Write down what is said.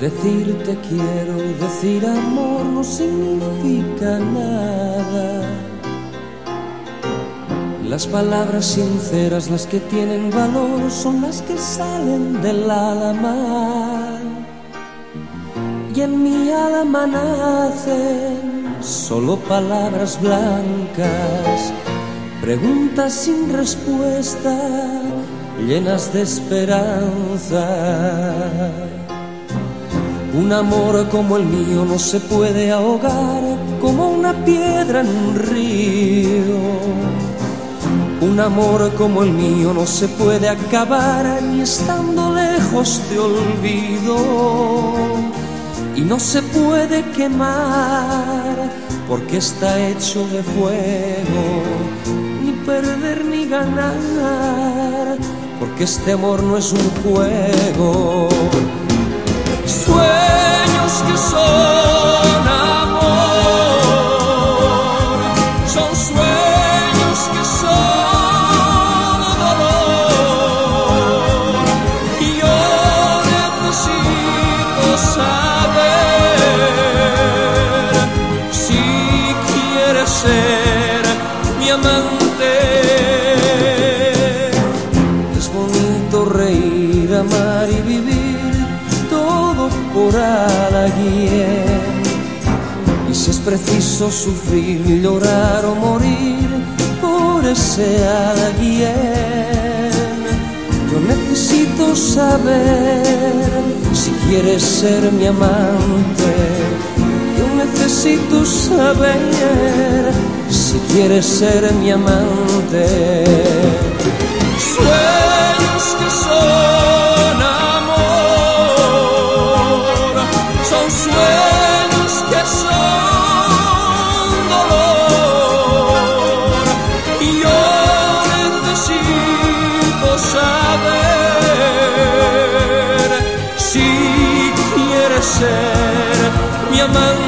Decirte quiero, decir amor no significa nada. Las palabras sinceras, las que tienen valor, son las que salen del alma. Y en mi alma nacen solo palabras blancas, preguntas sin respuesta, llenas de esperanza. Un amor como el mío no se puede ahogar como una piedra en un río. Un amor como el mío no se puede acabar ni estando lejos te olvido. Y no se puede quemar porque está hecho de fuego. Ni perder ni ganar porque este amor no es un juego sueños que son Y si es preciso sufrir, llorar o morir por ese alguien, yo necesito saber si quieres ser mi amante. Yo necesito saber si quieres ser mi amante. Mi